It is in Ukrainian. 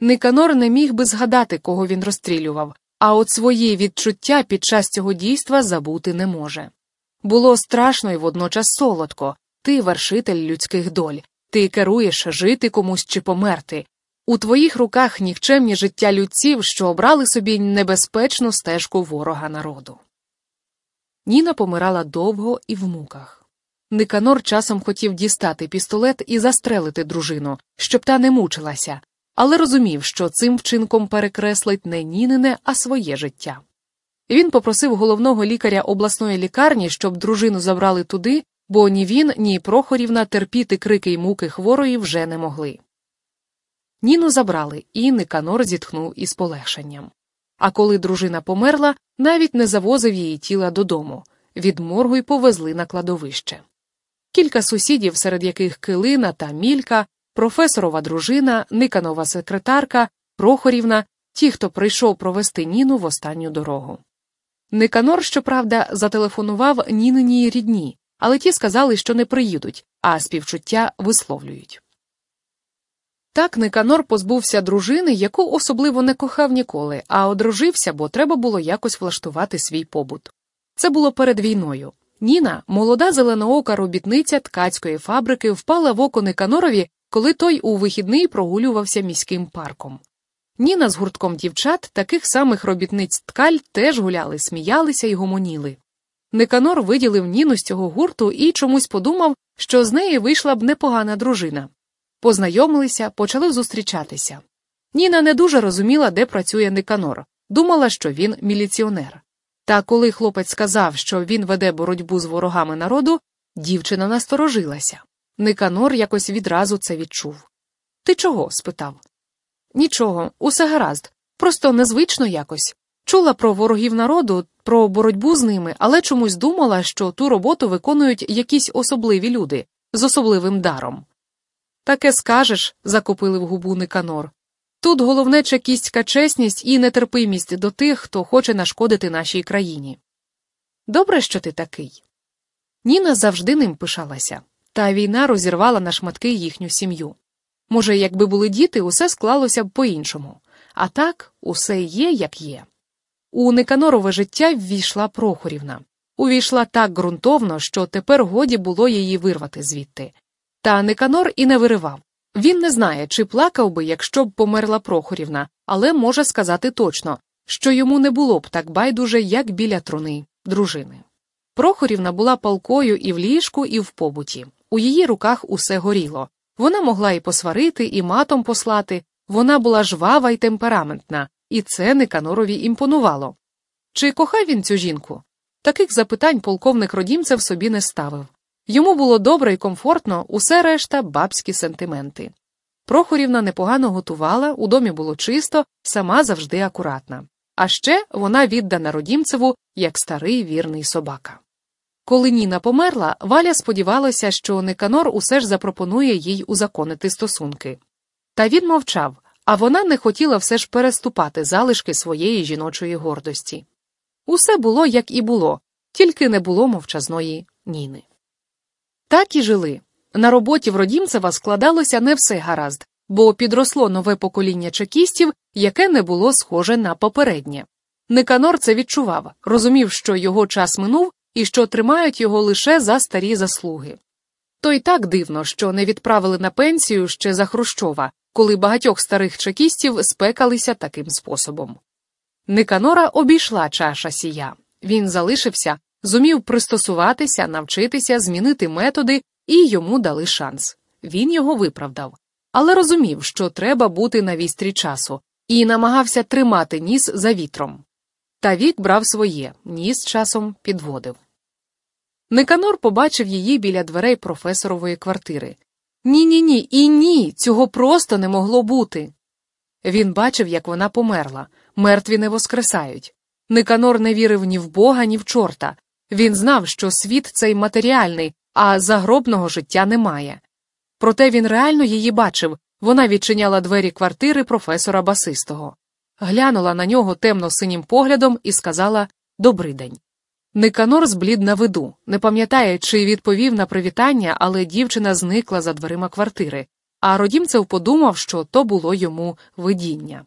Никанор не міг би згадати, кого він розстрілював, а от свої відчуття під час цього дійства забути не може. Було страшно і водночас солодко ти вершитель людських доль, ти керуєш жити комусь чи померти. У твоїх руках нікчемні життя людців, що обрали собі небезпечну стежку ворога народу. Ніна помирала довго і в муках. Никанор часом хотів дістати пістолет і застрелити дружину, щоб та не мучилася, але розумів, що цим вчинком перекреслить не Нінине, а своє життя. Він попросив головного лікаря обласної лікарні, щоб дружину забрали туди, бо ні він, ні Прохорівна терпіти крики й муки хворої вже не могли. Ніну забрали, і Никанор зітхнув із полегшенням. А коли дружина померла, навіть не завозив її тіла додому, від моргу й повезли на кладовище. Кілька сусідів, серед яких Килина та Мілька, професорова дружина, Никанова секретарка, Прохорівна, ті, хто прийшов провести Ніну в останню дорогу. Никанор, щоправда, зателефонував Ніниній рідні, але ті сказали, що не приїдуть, а співчуття висловлюють. Так Никанор позбувся дружини, яку особливо не кохав ніколи, а одружився, бо треба було якось влаштувати свій побут. Це було перед війною. Ніна, молода зеленоока робітниця ткацької фабрики, впала в око Никанорові, коли той у вихідний прогулювався міським парком. Ніна з гуртком дівчат, таких самих робітниць ткаль, теж гуляли, сміялися й гомоніли. Никанор виділив Ніну з цього гурту і чомусь подумав, що з неї вийшла б непогана дружина. Познайомилися, почали зустрічатися. Ніна не дуже розуміла, де працює Никанор, думала, що він міліціонер. Та коли хлопець сказав, що він веде боротьбу з ворогами народу, дівчина насторожилася. Никанор якось відразу це відчув. Ти чого? спитав. Нічого, усе гаразд, просто незвично якось. Чула про ворогів народу, про боротьбу з ними, але чомусь думала, що ту роботу виконують якісь особливі люди з особливим даром. Таке скажеш, закопили в губу Никанор. Тут головне чекістська чесність і нетерпимість до тих, хто хоче нашкодити нашій країні. Добре, що ти такий. Ніна завжди ним пишалася, та війна розірвала на шматки їхню сім'ю. Може, якби були діти, усе склалося б по-іншому, а так усе є, як є. У Никанорове життя ввійшла Прохорівна. Увійшла так ґрунтовно, що тепер годі було її вирвати звідти. Та Никанор і не виривав. Він не знає, чи плакав би, якщо б померла Прохорівна, але може сказати точно, що йому не було б так байдуже, як біля труни дружини. Прохорівна була палкою і в ліжку, і в побуті. У її руках усе горіло. Вона могла і посварити, і матом послати, вона була жвава й темпераментна, і це Никанорові імпонувало. Чи кохав він цю жінку? Таких запитань полковник Родімцев собі не ставив. Йому було добре і комфортно, усе решта бабські сентименти. Прохорівна непогано готувала, у домі було чисто, сама завжди акуратна. А ще вона віддана Родімцеву як старий вірний собака. Коли Ніна померла, Валя сподівалася, що Никанор усе ж запропонує їй узаконити стосунки. Та він мовчав, а вона не хотіла все ж переступати залишки своєї жіночої гордості. Усе було, як і було, тільки не було мовчазної Ніни. Так і жили. На роботі в Родімцева складалося не все гаразд, бо підросло нове покоління чекістів, яке не було схоже на попереднє. Никанор це відчував, розумів, що його час минув і що тримають його лише за старі заслуги. То й так дивно, що не відправили на пенсію ще за Хрущова, коли багатьох старих чекістів спекалися таким способом. Никанора обійшла чаша сія. Він залишився, зумів пристосуватися, навчитися, змінити методи, і йому дали шанс. Він його виправдав, але розумів, що треба бути на вістрі часу, і намагався тримати ніс за вітром. Та вік брав своє, ніс часом підводив. Никанор побачив її біля дверей професорової квартири. Ні, ні, ні, і ні, цього просто не могло бути. Він бачив, як вона померла, мертві не воскресають. Никанор не вірив ні в бога, ні в чорта. Він знав, що світ цей матеріальний, а загробного життя немає. Проте він реально її бачив вона відчиняла двері квартири професора басистого, глянула на нього темно синім поглядом і сказала Добрий день. Никанор зблід на виду, не пам'ятає, чи відповів на привітання, але дівчина зникла за дверима квартири, а Родімцев подумав, що то було йому видіння.